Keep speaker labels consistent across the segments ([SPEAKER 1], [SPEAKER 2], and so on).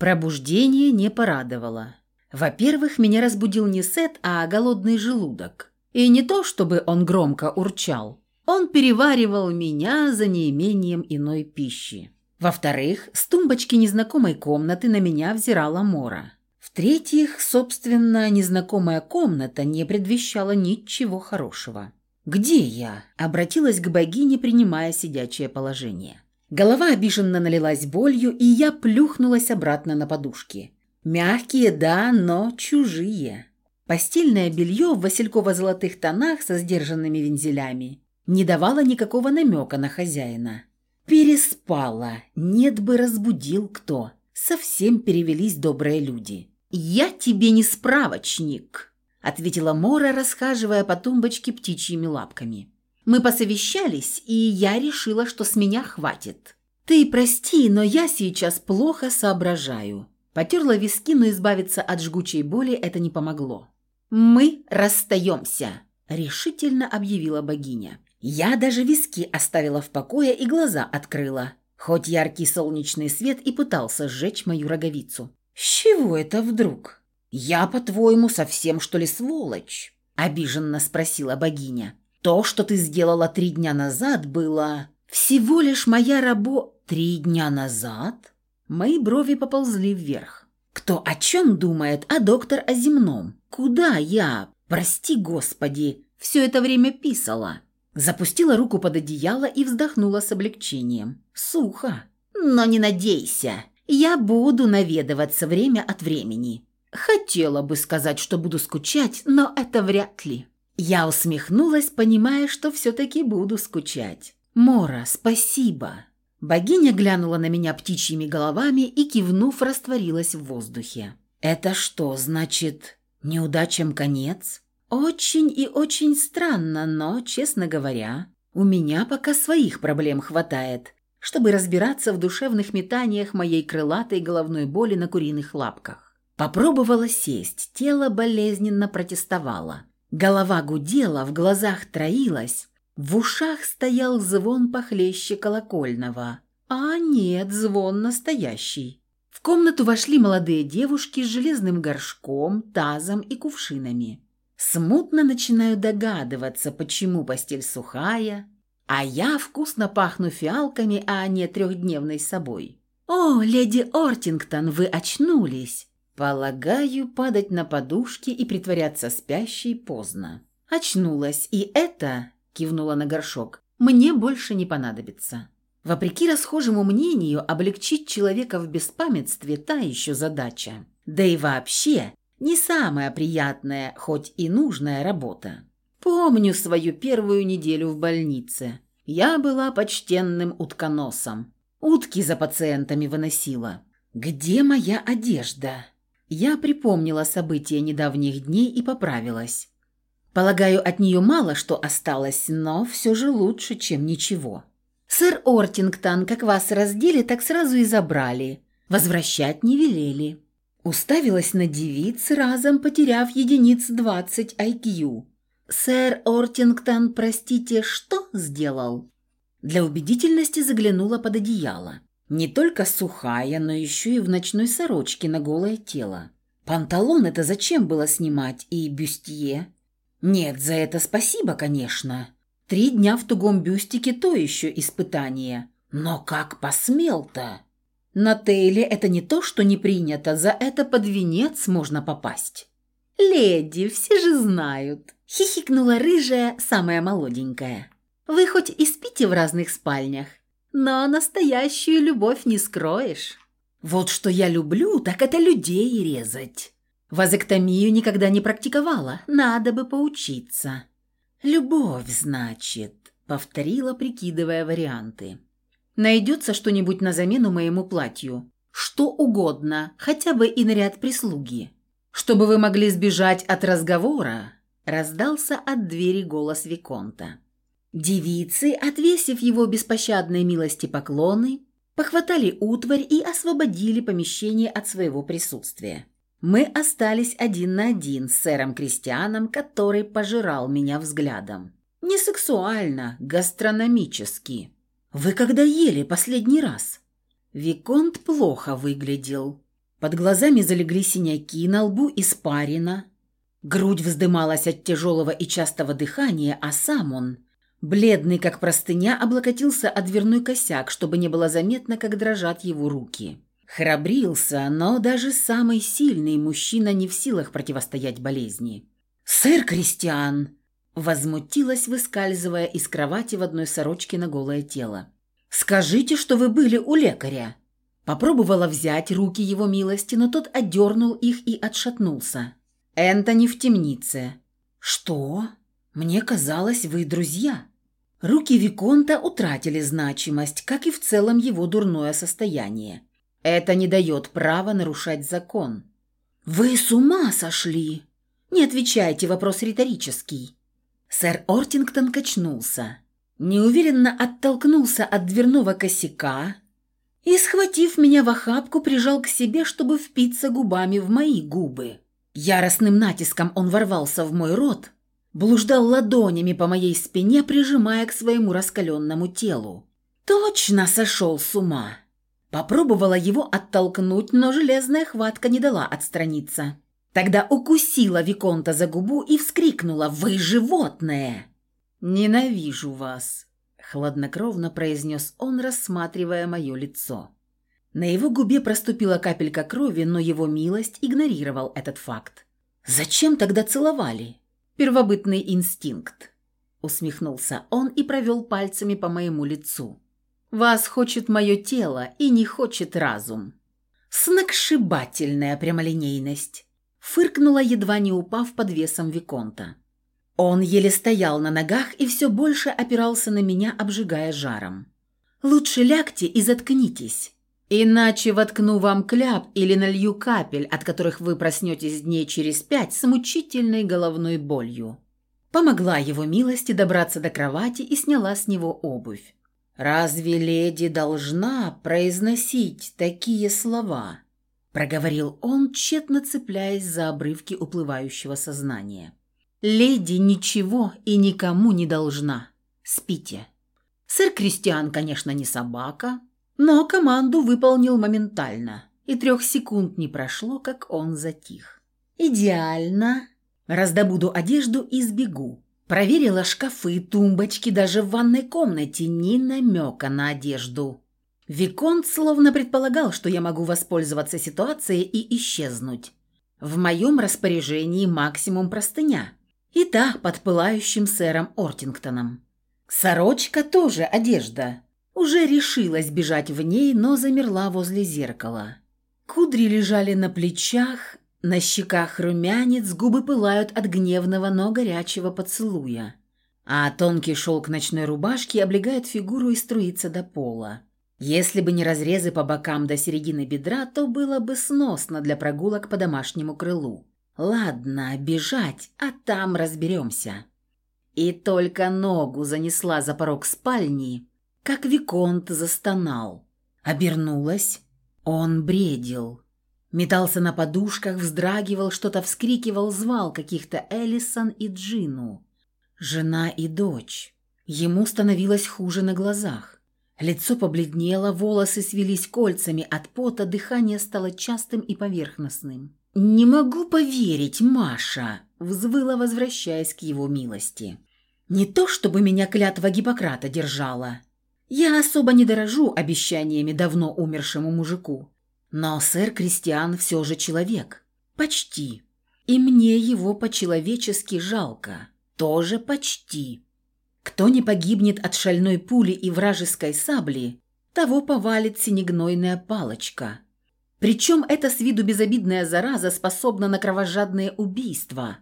[SPEAKER 1] Пробуждение не порадовало. Во-первых, меня разбудил не сет, а голодный желудок. И не то, чтобы он громко урчал. Он переваривал меня за неимением иной пищи. Во-вторых, с тумбочки незнакомой комнаты на меня взирала Мора. В-третьих, собственно, незнакомая комната не предвещала ничего хорошего. «Где я?» – обратилась к богине, принимая сидячее положение. Голова обиженно налилась болью, и я плюхнулась обратно на подушки. Мягкие, да, но чужие. Постельное белье в васильково-золотых тонах со сдержанными вензелями не давало никакого намека на хозяина. Переспала, нет бы разбудил кто. Совсем перевелись добрые люди. «Я тебе не справочник», — ответила Мора, расхаживая по тумбочке птичьими лапками. «Мы посовещались, и я решила, что с меня хватит. Ты прости, но я сейчас плохо соображаю». Потерла виски, но избавиться от жгучей боли это не помогло. «Мы расстаемся», — решительно объявила богиня. Я даже виски оставила в покое и глаза открыла, хоть яркий солнечный свет и пытался сжечь мою роговицу. «С чего это вдруг? Я, по-твоему, совсем что ли сволочь?» – обиженно спросила богиня. «То, что ты сделала три дня назад, было всего лишь моя рабо...» «Три дня назад?» Мои брови поползли вверх. «Кто о чем думает, а доктор о земном? Куда я, прости господи, все это время писала?» Запустила руку под одеяло и вздохнула с облегчением. «Сухо. Но не надейся. Я буду наведываться время от времени. Хотела бы сказать, что буду скучать, но это вряд ли. Я усмехнулась, понимая, что все-таки буду скучать. «Мора, спасибо!» Богиня глянула на меня птичьими головами и, кивнув, растворилась в воздухе. «Это что, значит, неудачам конец?» «Очень и очень странно, но, честно говоря, у меня пока своих проблем хватает чтобы разбираться в душевных метаниях моей крылатой головной боли на куриных лапках. Попробовала сесть, тело болезненно протестовало. Голова гудела, в глазах троилась, в ушах стоял звон похлеще колокольного. А нет, звон настоящий. В комнату вошли молодые девушки с железным горшком, тазом и кувшинами. Смутно начинаю догадываться, почему постель сухая, а я вкусно пахну фиалками, а не трехдневной собой. «О, леди Ортингтон, вы очнулись!» Полагаю, падать на подушки и притворяться спящей поздно. Очнулась, и это, кивнула на горшок, мне больше не понадобится. Вопреки расхожему мнению, облегчить человека в беспамятстве – та еще задача. Да и вообще, не самая приятная, хоть и нужная работа. Помню свою первую неделю в больнице. Я была почтенным утконосом. Утки за пациентами выносила. «Где моя одежда?» Я припомнила события недавних дней и поправилась. Полагаю, от нее мало что осталось, но все же лучше, чем ничего. «Сэр Ортингтон, как вас раздели, так сразу и забрали. Возвращать не велели». Уставилась на девиц, разом потеряв единиц 20 IQ. «Сэр Ортингтон, простите, что сделал?» Для убедительности заглянула под одеяло. Не только сухая, но еще и в ночной сорочке на голое тело. Панталон это зачем было снимать и бюстье? Нет, за это спасибо, конечно. Три дня в тугом бюстике то еще испытание. Но как посмел-то? На Тейле это не то, что не принято, за это под венец можно попасть. «Леди, все же знают», — хихикнула рыжая, самая молоденькая. «Вы хоть и спите в разных спальнях, но настоящую любовь не скроешь». «Вот что я люблю, так это людей резать. Вазоктомию никогда не практиковала, надо бы поучиться». «Любовь, значит», — повторила, прикидывая варианты. «Найдется что-нибудь на замену моему платью? Что угодно, хотя бы и наряд прислуги». «Чтобы вы могли сбежать от разговора», — раздался от двери голос Виконта. Девицы, отвесив его беспощадной милости поклоны, похватали утварь и освободили помещение от своего присутствия. Мы остались один на один с сэром Кристианом, который пожирал меня взглядом. Не сексуально, гастрономически. «Вы когда ели последний раз?» Виконт плохо выглядел. Под глазами залегли синяки, на лбу испарина. Грудь вздымалась от тяжелого и частого дыхания, а сам он, бледный как простыня, облокотился о дверной косяк, чтобы не было заметно, как дрожат его руки. Храбрился, но даже самый сильный мужчина не в силах противостоять болезни. «Сэр Кристиан!» Возмутилась, выскальзывая из кровати в одной сорочке на голое тело. «Скажите, что вы были у лекаря!» Попробовала взять руки его милости, но тот отдернул их и отшатнулся. «Энтони в темнице». «Что? Мне казалось, вы друзья». Руки Виконта утратили значимость, как и в целом его дурное состояние. Это не дает права нарушать закон. «Вы с ума сошли!» «Не отвечайте, вопрос риторический». Сэр Ортингтон качнулся, неуверенно оттолкнулся от дверного косяка и, схватив меня в охапку, прижал к себе, чтобы впиться губами в мои губы. Яростным натиском он ворвался в мой рот, блуждал ладонями по моей спине, прижимая к своему раскаленному телу. Точно сошел с ума. Попробовала его оттолкнуть, но железная хватка не дала отстраниться. Тогда укусила Виконта за губу и вскрикнула «Вы животное!» «Ненавижу вас», — хладнокровно произнес он, рассматривая мое лицо. На его губе проступила капелька крови, но его милость игнорировал этот факт. «Зачем тогда целовали?» «Первобытный инстинкт», — усмехнулся он и провел пальцами по моему лицу. Вас хочет мое тело и не хочет разум. Сногсшибательная прямолинейность. Фыркнула, едва не упав под весом Виконта. Он еле стоял на ногах и все больше опирался на меня, обжигая жаром. «Лучше лягте и заткнитесь. Иначе воткну вам кляп или налью капель, от которых вы проснетесь дней через пять с мучительной головной болью». Помогла его милости добраться до кровати и сняла с него обувь. «Разве леди должна произносить такие слова?» проговорил он, тщетно цепляясь за обрывки уплывающего сознания. «Леди ничего и никому не должна. Спите». Сэр Кристиан, конечно, не собака, но команду выполнил моментально, и трех секунд не прошло, как он затих. «Идеально. Раздобуду одежду и сбегу. Проверила шкафы, тумбочки, даже в ванной комнате ни намека на одежду. Виконт словно предполагал, что я могу воспользоваться ситуацией и исчезнуть. В моем распоряжении максимум простыня. И та под пылающим сэром Ортингтоном. Сорочка тоже одежда. Уже решилась бежать в ней, но замерла возле зеркала. Кудри лежали на плечах, на щеках румянец, губы пылают от гневного, но горячего поцелуя. А тонкий шелк ночной рубашки облегает фигуру и струится до пола. Если бы не разрезы по бокам до середины бедра, то было бы сносно для прогулок по домашнему крылу. Ладно, бежать, а там разберемся. И только ногу занесла за порог спальни, как Виконт застонал. Обернулась. Он бредил. Метался на подушках, вздрагивал, что-то вскрикивал, звал каких-то Элисон и Джину. Жена и дочь. Ему становилось хуже на глазах. Лицо побледнело, волосы свелись кольцами от пота, дыхание стало частым и поверхностным. «Не могу поверить, Маша!» – взвыла, возвращаясь к его милости. «Не то, чтобы меня клятва Гиппократа держала. Я особо не дорожу обещаниями давно умершему мужику. Но сэр Кристиан все же человек. Почти. И мне его по-человечески жалко. Тоже почти. Кто не погибнет от шальной пули и вражеской сабли, того повалит синегнойная палочка. Причем эта с виду безобидная зараза способна на кровожадные убийства.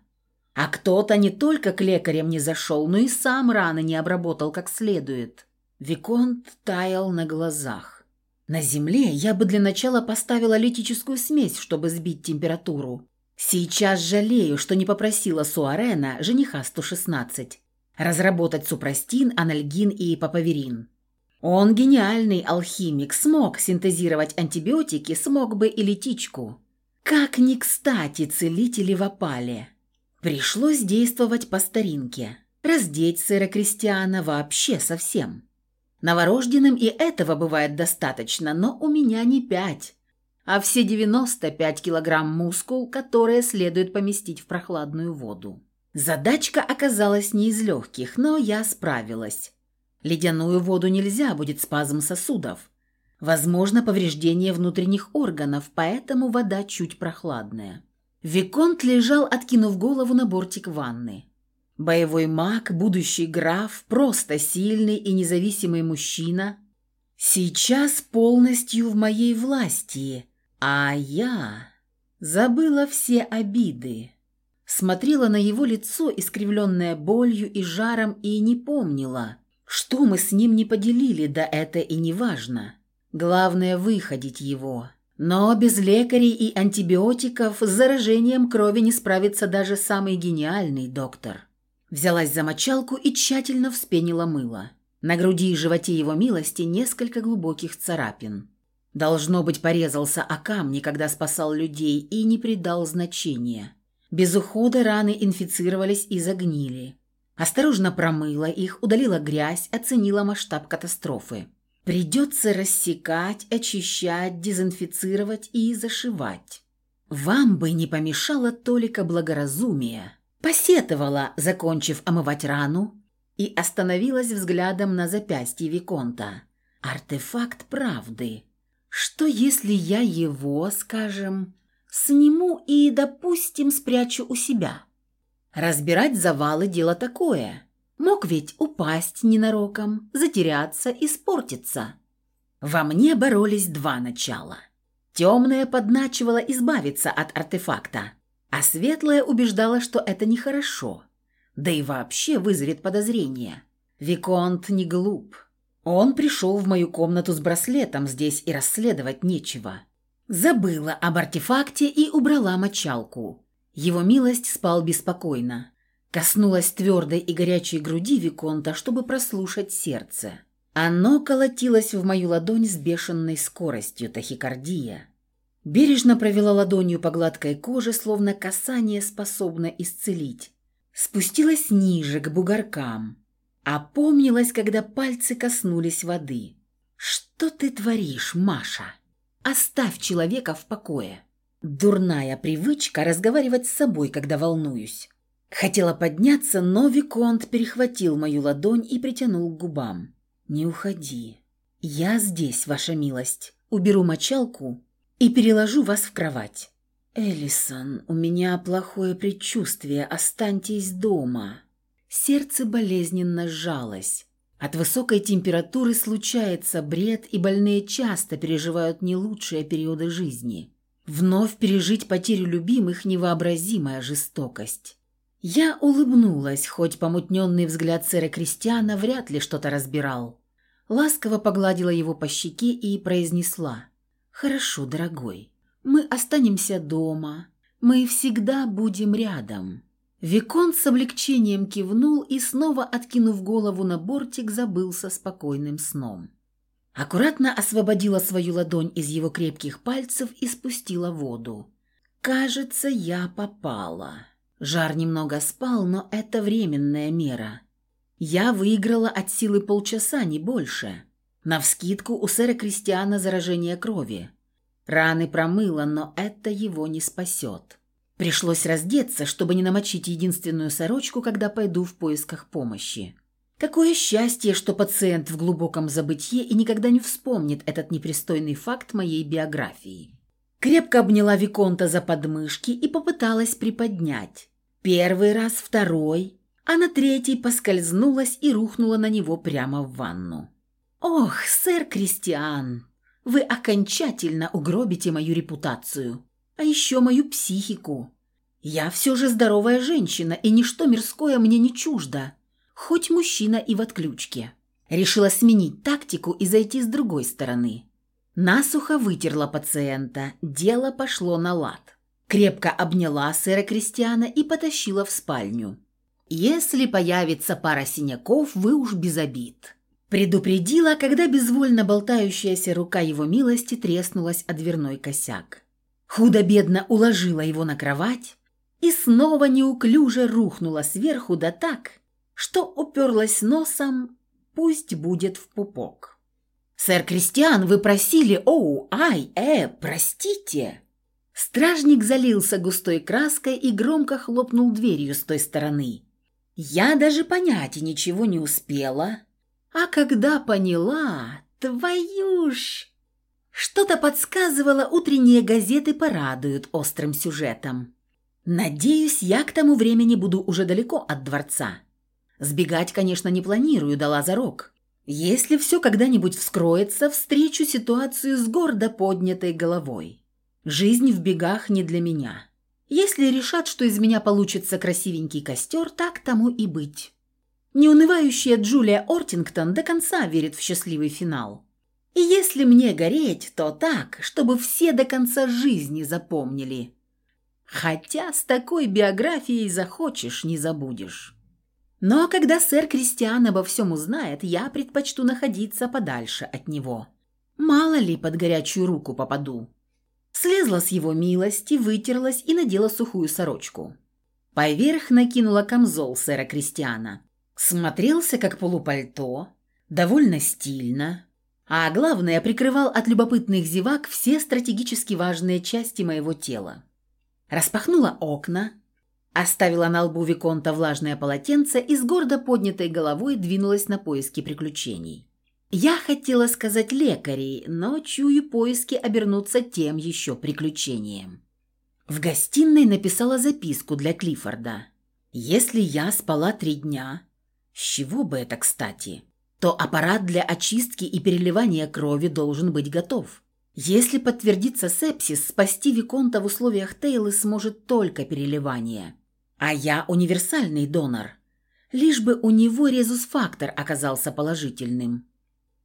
[SPEAKER 1] А кто-то не только к лекарям не зашел, но и сам раны не обработал как следует. Виконт таял на глазах. На Земле я бы для начала поставила литическую смесь, чтобы сбить температуру. Сейчас жалею, что не попросила Суарена, жениха 116, разработать супрастин, анальгин и папаверин. Он гениальный алхимик, смог синтезировать антибиотики, смог бы и литичку. Как ни кстати целители в опале. Пришлось действовать по старинке. Раздеть сэра Кристиана вообще совсем. Новорожденным и этого бывает достаточно, но у меня не пять, а все 95 килограмм мускул, которые следует поместить в прохладную воду. Задачка оказалась не из легких, но я справилась. Ледяную воду нельзя, будет спазм сосудов. Возможно, повреждение внутренних органов, поэтому вода чуть прохладная. Виконт лежал, откинув голову на бортик ванны. Боевой маг, будущий граф, просто сильный и независимый мужчина, сейчас полностью в моей власти, а я забыла все обиды. Смотрела на его лицо, искривленное болью и жаром, и не помнила, что мы с ним не поделили, да это и не важно. Главное – выходить его. Но без лекарей и антибиотиков с заражением крови не справится даже самый гениальный доктор. Взялась за мочалку и тщательно вспенила мыло. На груди и животе его милости несколько глубоких царапин. Должно быть, порезался о камни, когда спасал людей, и не придал значения. Без ухода раны инфицировались и загнили. Осторожно промыла их, удалила грязь, оценила масштаб катастрофы. Придется рассекать, очищать, дезинфицировать и зашивать. Вам бы не помешало только благоразумие. Посетовала, закончив омывать рану, и остановилась взглядом на запястье Виконта. Артефакт правды. Что если я его, скажем, сниму и, допустим, спрячу у себя? Разбирать завалы – дело такое. Мог ведь упасть ненароком, затеряться, испортиться. Во мне боролись два начала. Темное подначивало избавиться от артефакта, а светлое убеждало, что это нехорошо. Да и вообще вызовет подозрение. Виконт не глуп. Он пришел в мою комнату с браслетом, здесь и расследовать нечего. Забыла об артефакте и убрала мочалку. Его милость спал беспокойно. Коснулась твердой и горячей груди Виконта, чтобы прослушать сердце. Оно колотилось в мою ладонь с бешеной скоростью, тахикардия. Бережно провела ладонью по гладкой коже, словно касание способно исцелить. Спустилась ниже, к бугоркам. Опомнилась, когда пальцы коснулись воды. «Что ты творишь, Маша? Оставь человека в покое!» Дурная привычка разговаривать с собой, когда волнуюсь. Хотела подняться, но Виконт перехватил мою ладонь и притянул к губам. «Не уходи. Я здесь, ваша милость. Уберу мочалку и переложу вас в кровать». «Эллисон, у меня плохое предчувствие. Останьтесь дома». Сердце болезненно сжалось. От высокой температуры случается бред, и больные часто переживают не лучшие периоды жизни. Вновь пережить потерю любимых – невообразимая жестокость. Я улыбнулась, хоть помутненный взгляд сэра Кристиана вряд ли что-то разбирал. Ласково погладила его по щеке и произнесла. «Хорошо, дорогой, мы останемся дома, мы всегда будем рядом». Викон с облегчением кивнул и, снова откинув голову на бортик, забылся спокойным сном. Аккуратно освободила свою ладонь из его крепких пальцев и спустила воду. «Кажется, я попала». Жар немного спал, но это временная мера. Я выиграла от силы полчаса, не больше. Навскидку у сэра Кристиана заражение крови. Раны промыло, но это его не спасет. Пришлось раздеться, чтобы не намочить единственную сорочку, когда пойду в поисках помощи. Какое счастье, что пациент в глубоком забытье и никогда не вспомнит этот непристойный факт моей биографии. Крепко обняла Виконта за подмышки и попыталась приподнять. Первый раз, второй, а на третий поскользнулась и рухнула на него прямо в ванну. «Ох, сэр Кристиан, вы окончательно угробите мою репутацию, а еще мою психику. Я все же здоровая женщина, и ничто мирское мне не чуждо хоть мужчина и в отключке. Решила сменить тактику и зайти с другой стороны. Насухо вытерла пациента, дело пошло на лад. Крепко обняла сэра Кристиана и потащила в спальню. «Если появится пара синяков, вы уж без обид». Предупредила, когда безвольно болтающаяся рука его милости треснулась о дверной косяк. Худо-бедно уложила его на кровать и снова неуклюже рухнула сверху да так, что уперлась носом, пусть будет в пупок. «Сэр Кристиан, вы просили... Оу, ай, э, простите!» Стражник залился густой краской и громко хлопнул дверью с той стороны. Я даже понять ничего не успела. А когда поняла, твою ж... Что-то подсказывало, утренние газеты порадуют острым сюжетом. Надеюсь, я к тому времени буду уже далеко от дворца. Сбегать, конечно, не планирую, дала за рог. Если все когда-нибудь вскроется, встречу ситуацию с гордо поднятой головой. Жизнь в бегах не для меня. Если решат, что из меня получится красивенький костер, так тому и быть. Неунывающая Джулия Ортингтон до конца верит в счастливый финал. И если мне гореть, то так, чтобы все до конца жизни запомнили. Хотя с такой биографией захочешь, не забудешь. Но когда сэр Кристиан обо всем узнает, я предпочту находиться подальше от него. Мало ли под горячую руку попаду. Слезла с его милости, вытерлась и надела сухую сорочку. Поверх накинула камзол сэра Кристиана. Смотрелся как полупальто, довольно стильно, а главное, прикрывал от любопытных зевак все стратегически важные части моего тела. Распахнула окна, оставила на лбу Виконта влажное полотенце и с гордо поднятой головой двинулась на поиски приключений. Я хотела сказать лекарей, но чую поиски обернуться тем еще приключением. В гостиной написала записку для Клиффорда. «Если я спала три дня, с чего бы это, кстати, то аппарат для очистки и переливания крови должен быть готов. Если подтвердится сепсис, спасти Виконта в условиях Тейлы сможет только переливание. А я универсальный донор. Лишь бы у него резус-фактор оказался положительным.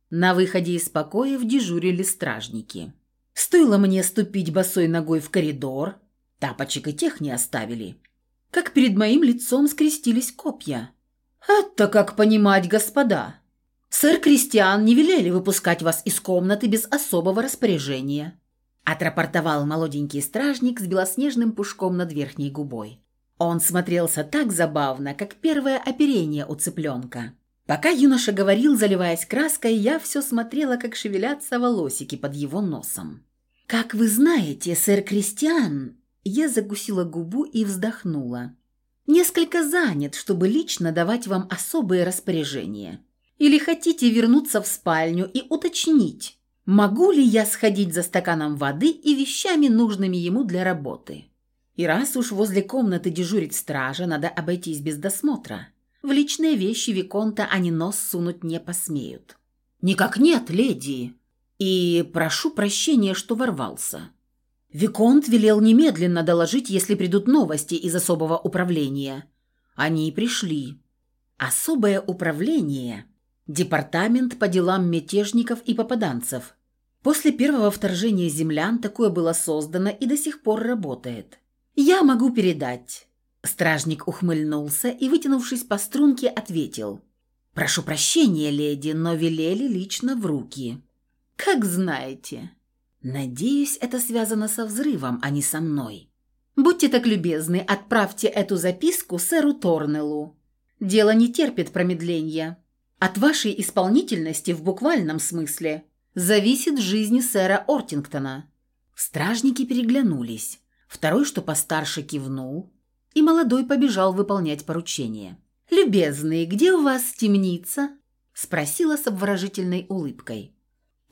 [SPEAKER 1] На выходе из покоев дежурили стражники. Стоило мне ступить босой ногой в коридор, тапочек и тех не оставили, как перед моим лицом скрестились копья. «Это как понимать, господа? Сэр Кристиан не велели выпускать вас из комнаты без особого распоряжения», отрапортовал молоденький стражник с белоснежным пушком над верхней губой. Он смотрелся так забавно, как первое оперение у цыпленка. Пока юноша говорил, заливаясь краской, я все смотрела, как шевелятся волосики под его носом. «Как вы знаете, сэр Кристиан...» Я закусила губу и вздохнула. «Несколько занят, чтобы лично давать вам особые распоряжения. Или хотите вернуться в спальню и уточнить, могу ли я сходить за стаканом воды и вещами, нужными ему для работы? И раз уж возле комнаты дежурит стража, надо обойтись без досмотра». В личные вещи Виконта они нос сунуть не посмеют. «Никак нет, леди. И прошу прощения, что ворвался». Виконт велел немедленно доложить, если придут новости из особого управления. Они и пришли. Особое управление – департамент по делам мятежников и попаданцев. После первого вторжения землян такое было создано и до сих пор работает. Я могу передать. Стражник ухмыльнулся и, вытянувшись по струнке, ответил. «Прошу прощения, леди, но велели лично в руки». «Как знаете». «Надеюсь, это связано со взрывом, а не со мной». «Будьте так любезны, отправьте эту записку сэру Торнеллу. Дело не терпит промедления. От вашей исполнительности в буквальном смысле зависит жизнь сэра Ортингтона». Стражники переглянулись. Второй, что постарше, кивнул, и молодой побежал выполнять поручение. «Любезный, где у вас темница?» – спросила с обворожительной улыбкой.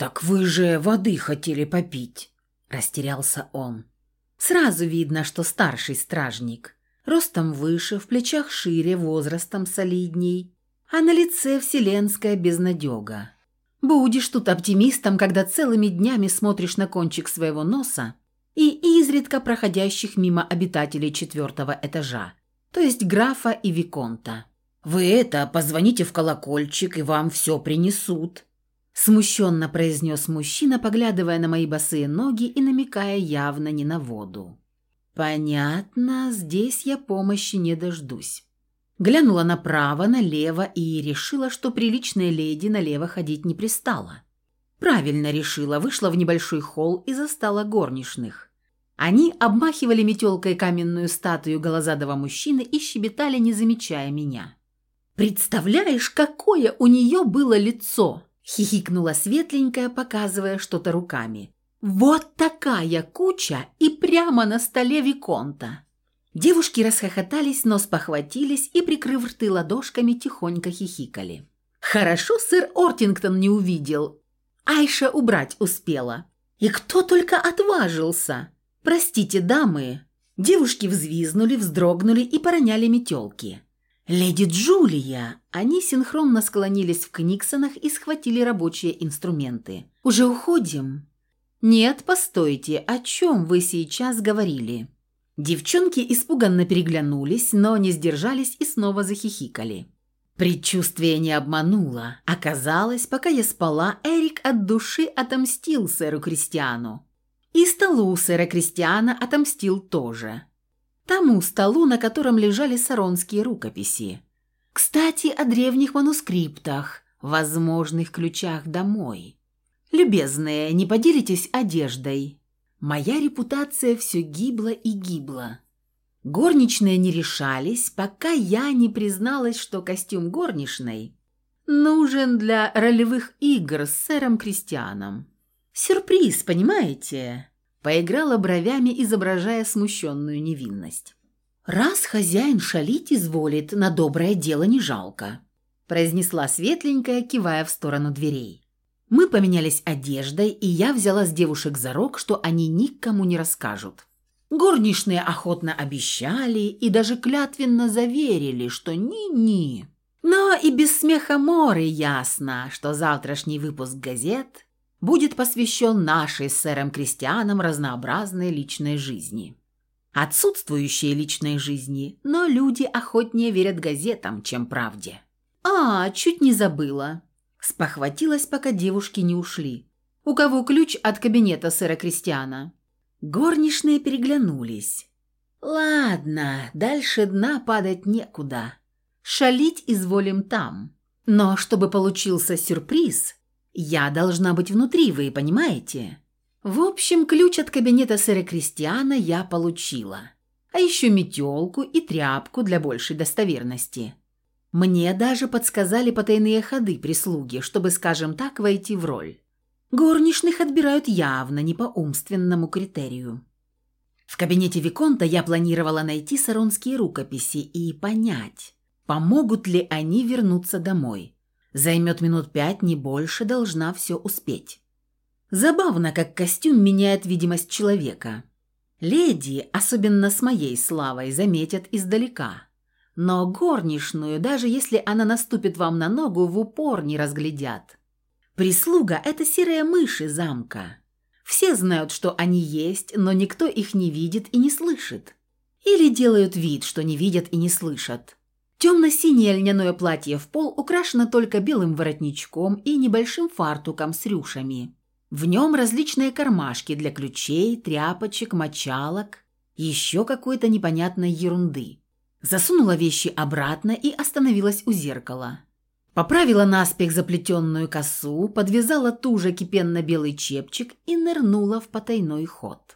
[SPEAKER 1] «Так вы же воды хотели попить», – растерялся он. Сразу видно, что старший стражник. Ростом выше, в плечах шире, возрастом солидней, а на лице вселенская безнадега. Будешь тут оптимистом, когда целыми днями смотришь на кончик своего носа и изредка проходящих мимо обитателей четвертого этажа, то есть графа и виконта. «Вы это, позвоните в колокольчик, и вам все принесут», смущенно произнес мужчина, поглядывая на мои босые ноги и намекая явно не на воду. «Понятно, здесь я помощи не дождусь». Глянула направо, налево и решила, что приличная леди налево ходить не пристала. Правильно решила, вышла в небольшой холл и застала горничных. Они обмахивали метелкой каменную статую голозадого мужчины и щебетали, не замечая меня. «Представляешь, какое у нее было лицо!» – хихикнула светленькая, показывая что-то руками. «Вот такая куча и прямо на столе Виконта!» Девушки расхохотались, но спохватились и, прикрыв рты ладошками, тихонько хихикали. «Хорошо сэр Ортингтон не увидел. Айша убрать успела. И кто только отважился! Простите, дамы!» Девушки взвизнули, вздрогнули и пороняли метелки. «Леди Джулия!» Они синхронно склонились в Книксонах и схватили рабочие инструменты. «Уже уходим?» «Нет, постойте, о чем вы сейчас говорили?» Девчонки испуганно переглянулись, но не сдержались и снова захихикали. Предчувствие не обмануло. Оказалось, пока я спала, Эрик от души отомстил сэру Кристиану. И столу сэра Кристиана отомстил тоже тому столу, на котором лежали саронские рукописи. Кстати, о древних манускриптах, возможных ключах домой. Любезные, не поделитесь одеждой. Моя репутация все гибла и гибла. Горничные не решались, пока я не призналась, что костюм горничной нужен для ролевых игр с сэром Кристианом. Сюрприз, понимаете? Поиграла бровями, изображая смущенную невинность. «Раз хозяин шалить изволит, на доброе дело не жалко», произнесла светленькая, кивая в сторону дверей. Мы поменялись одеждой, и я взяла с девушек за рог, что они никому не расскажут. Горничные охотно обещали и даже клятвенно заверили, что ни-ни. Но и без смеха моры ясно, что завтрашний выпуск газет будет посвящен нашей с сэром Кристианом разнообразной личной жизни. Отсутствующей личной жизни, но люди охотнее верят газетам, чем правде. «А, чуть не забыла». Спохватилась, пока девушки не ушли. «У кого ключ от кабинета сэра Кристиана?» Горничные переглянулись. «Ладно, дальше дна падать некуда. Шалить изволим там. Но чтобы получился сюрприз, я должна быть внутри, вы понимаете? В общем, ключ от кабинета сэра Кристиана я получила. А еще метелку и тряпку для большей достоверности. Мне даже подсказали потайные ходы прислуги, чтобы, скажем так, войти в роль. Горничных отбирают явно не по умственному критерию. В кабинете Виконта я планировала найти саронские рукописи и понять, помогут ли они вернуться домой. Займет минут пять, не больше, должна все успеть. Забавно, как костюм меняет видимость человека. Леди, особенно с моей славой, заметят издалека. Но горничную, даже если она наступит вам на ногу, в упор не разглядят. Прислуга – это серые мыши замка. Все знают, что они есть, но никто их не видит и не слышит. Или делают вид, что не видят и не слышат. Темно-синее льняное платье в пол украшено только белым воротничком и небольшим фартуком с рюшами. В нем различные кармашки для ключей, тряпочек, мочалок, еще какой-то непонятной ерунды. Засунула вещи обратно и остановилась у зеркала. Поправила наспех заплетенную косу, подвязала туже кипенно-белый чепчик и нырнула в потайной ход.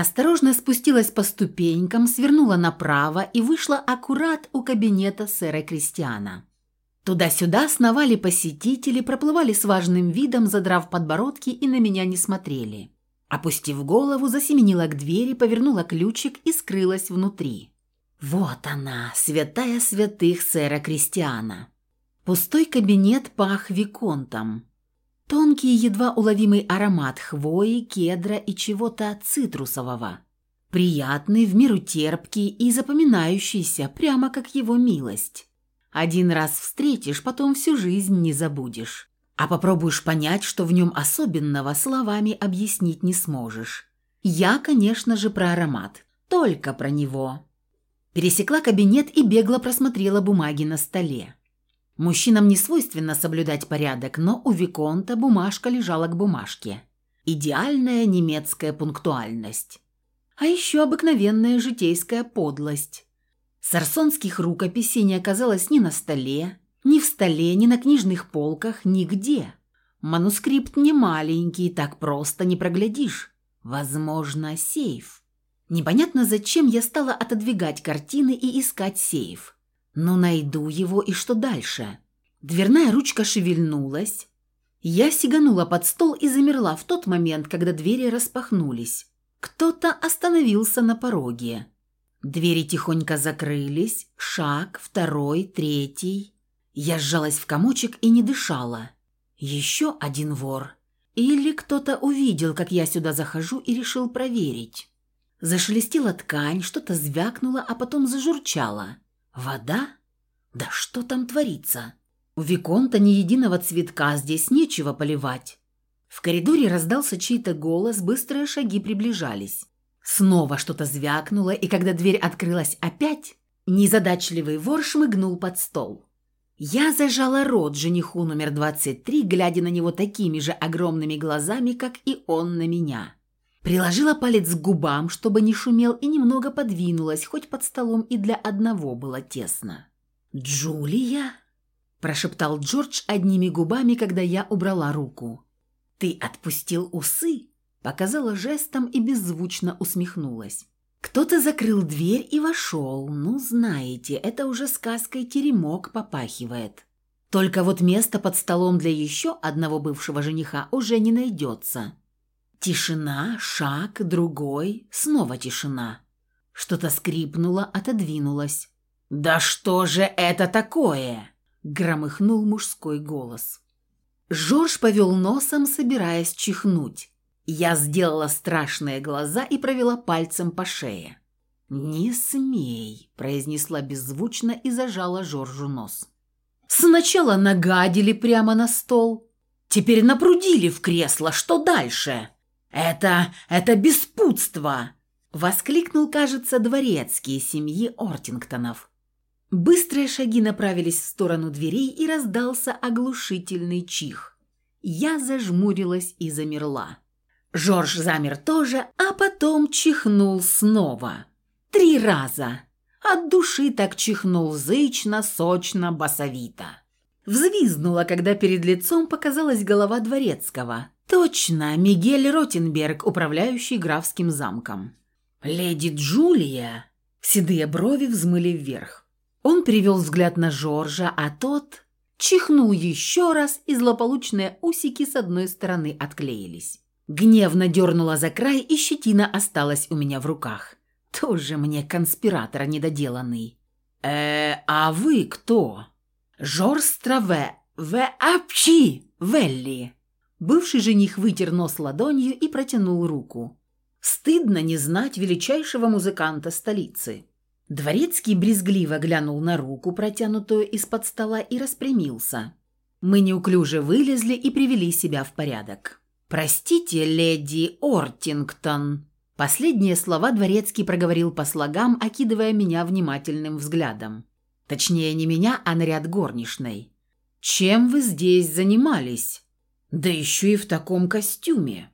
[SPEAKER 1] Осторожно спустилась по ступенькам, свернула направо и вышла аккурат у кабинета сэра Кристиана. Туда-сюда сновали посетители, проплывали с важным видом, задрав подбородки и на меня не смотрели. Опустив голову, засеменила к двери, повернула ключик и скрылась внутри. Вот она, святая святых сэра Кристиана. Пустой кабинет пах виконтом. Тонкий, едва уловимый аромат хвои, кедра и чего-то цитрусового. Приятный, в меру терпкий и запоминающийся, прямо как его милость. Один раз встретишь, потом всю жизнь не забудешь. А попробуешь понять, что в нем особенного, словами объяснить не сможешь. Я, конечно же, про аромат. Только про него. Пересекла кабинет и бегло просмотрела бумаги на столе. Мужчинам не свойственно соблюдать порядок, но у Виконта бумажка лежала к бумажке. Идеальная немецкая пунктуальность. А еще обыкновенная житейская подлость. Сарсонских рукописей не оказалось ни на столе, ни в столе, ни на книжных полках, нигде. Манускрипт не маленький, так просто не проглядишь. Возможно, сейф. Непонятно, зачем я стала отодвигать картины и искать сейф. Но найду его, и что дальше? Дверная ручка шевельнулась. Я сиганула под стол и замерла в тот момент, когда двери распахнулись. Кто-то остановился на пороге. Двери тихонько закрылись, шаг, второй, третий. Я сжалась в комочек и не дышала. Еще один вор. Или кто-то увидел, как я сюда захожу и решил проверить. Зашелестела ткань, что-то звякнуло, а потом зажурчало. Вода? Да что там творится? У Виконта ни единого цветка, здесь нечего поливать. В коридоре раздался чей-то голос, быстрые шаги приближались. Снова что-то звякнуло, и когда дверь открылась опять, незадачливый вор шмыгнул под стол. Я зажала рот жениху номер 23, глядя на него такими же огромными глазами, как и он на меня. Приложила палец к губам, чтобы не шумел, и немного подвинулась, хоть под столом и для одного было тесно. «Джулия?» – прошептал Джордж одними губами, когда я убрала руку. «Ты отпустил усы?» – показала жестом и беззвучно усмехнулась. Кто-то закрыл дверь и вошел. Ну, знаете, это уже сказкой теремок попахивает. Только вот место под столом для еще одного бывшего жениха уже не найдется. Тишина, шаг, другой, снова тишина. Что-то скрипнуло, отодвинулось. «Да что же это такое?» – громыхнул мужской голос. Жорж повел носом, собираясь чихнуть. Я сделала страшные глаза и провела пальцем по шее. «Не смей», – произнесла беззвучно и зажала Жоржу нос. «Сначала нагадили прямо на стол, теперь напрудили в кресло. Что дальше?» «Это... это беспутство!» – воскликнул, кажется, дворецкий семьи Ортингтонов. Быстрые шаги направились в сторону дверей и раздался оглушительный чих. Я зажмурилась и замерла. Жорж замер тоже, а потом чихнул снова. Три раза. От души так чихнул зычно, сочно, басовито. Взвизгнула, когда перед лицом показалась голова дворецкого. Точно, Мигель Ротенберг, управляющий графским замком. «Леди Джулия!» Седые брови взмыли вверх. Он перевел взгляд на Жоржа, а тот чихнул еще раз, и злополучные усики с одной стороны отклеились. Гневно дернула за край, и щетина осталась у меня в руках. Тоже мне конспиратор недоделанный. «Э, а вы кто?» «Жорж Траве, в апчи, Велли». Бывший жених вытер нос ладонью и протянул руку. Стыдно не знать величайшего музыканта столицы. Дворецкий брезгливо глянул на руку, протянутую из-под стола, и распрямился. Мы неуклюже вылезли и привели себя в порядок. «Простите, леди Ортингтон». Последние слова Дворецкий проговорил по слогам, окидывая меня внимательным взглядом. Точнее, не меня, а наряд горничной. «Чем вы здесь занимались? Да еще и в таком костюме».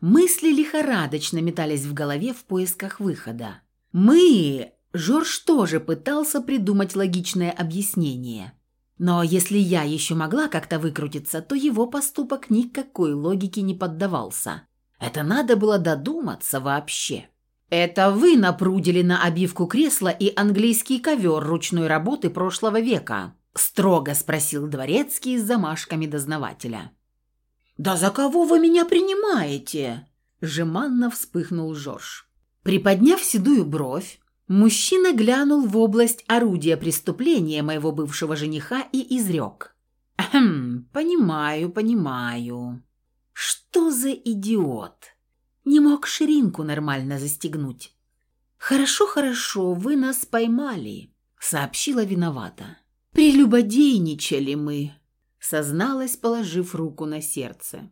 [SPEAKER 1] Мысли лихорадочно метались в голове в поисках выхода. «Мы Жорж тоже пытался придумать логичное объяснение. Но если я еще могла как-то выкрутиться, то его поступок никакой логике не поддавался. Это надо было додуматься вообще. «Это вы напрудили на обивку кресла и английский ковер ручной работы прошлого века?» – строго спросил дворецкий с замашками дознавателя. «Да за кого вы меня принимаете?» – жеманно вспыхнул Жорж. Приподняв седую бровь, Мужчина глянул в область орудия преступления моего бывшего жениха и изрек. «Хм, понимаю, понимаю. Что за идиот? Не мог ширинку нормально застегнуть. Хорошо, хорошо, вы нас поймали», — сообщила виновата. «Прелюбодейничали мы», — созналась, положив руку на сердце.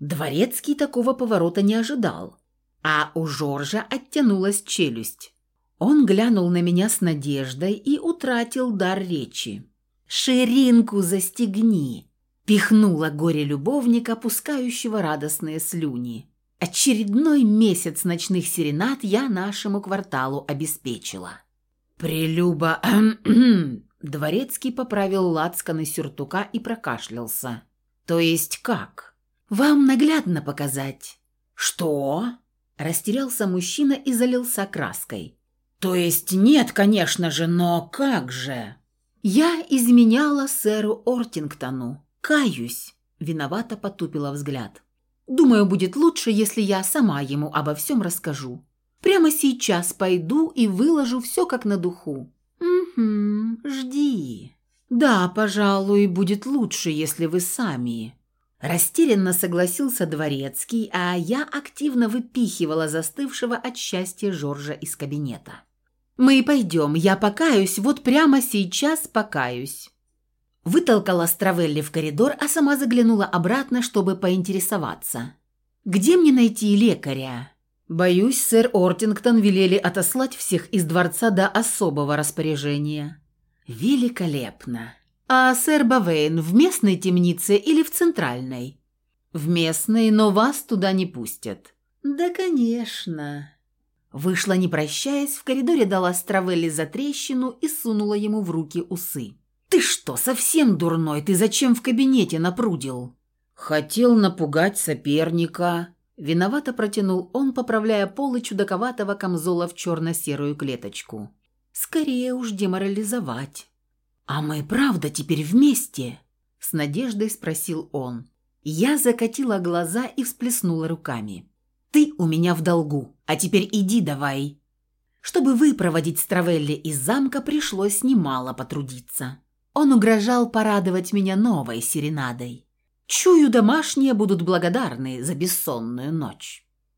[SPEAKER 1] Дворецкий такого поворота не ожидал, а у Жоржа оттянулась челюсть. Он глянул на меня с надеждой и утратил дар речи. «Ширинку застегни!» – пихнула горе-любовника, пускающего радостные слюни. Очередной месяц ночных серенад я нашему кварталу обеспечила. «Прелюба...» Дворецкий поправил лацканы сюртука и прокашлялся. «То есть как? Вам наглядно показать». «Что?» Растерялся мужчина и залился краской. «То есть нет, конечно же, но как же?» «Я изменяла сэру Ортингтону. Каюсь». Виновато потупила взгляд. «Думаю, будет лучше, если я сама ему обо всем расскажу. Прямо сейчас пойду и выложу все как на духу». «Угу, жди». «Да, пожалуй, будет лучше, если вы сами». Растерянно согласился Дворецкий, а я активно выпихивала застывшего от счастья Жоржа из кабинета. «Мы пойдем, я покаюсь, вот прямо сейчас покаюсь». Вытолкала Стравелли в коридор, а сама заглянула обратно, чтобы поинтересоваться. «Где мне найти лекаря?» «Боюсь, сэр Ортингтон велели отослать всех из дворца до особого распоряжения». «Великолепно!» «А сэр Бавейн в местной темнице или в центральной?» «В местной, но вас туда не пустят». «Да, конечно». Вышла, не прощаясь, в коридоре дала Стравелли за трещину и сунула ему в руки усы. «Ты что, совсем дурной? Ты зачем в кабинете напрудил?» «Хотел напугать соперника». Виновато протянул он, поправляя полы чудаковатого камзола в черно-серую клеточку. «Скорее уж деморализовать». «А мы правда теперь вместе?» С надеждой спросил он. Я закатила глаза и всплеснула руками. «Ты у меня в долгу, а теперь иди давай». Чтобы выпроводить Стравелли из замка, пришлось немало потрудиться. Он угрожал порадовать меня новой серенадой. Чую, домашние будут благодарны за бессонную ночь.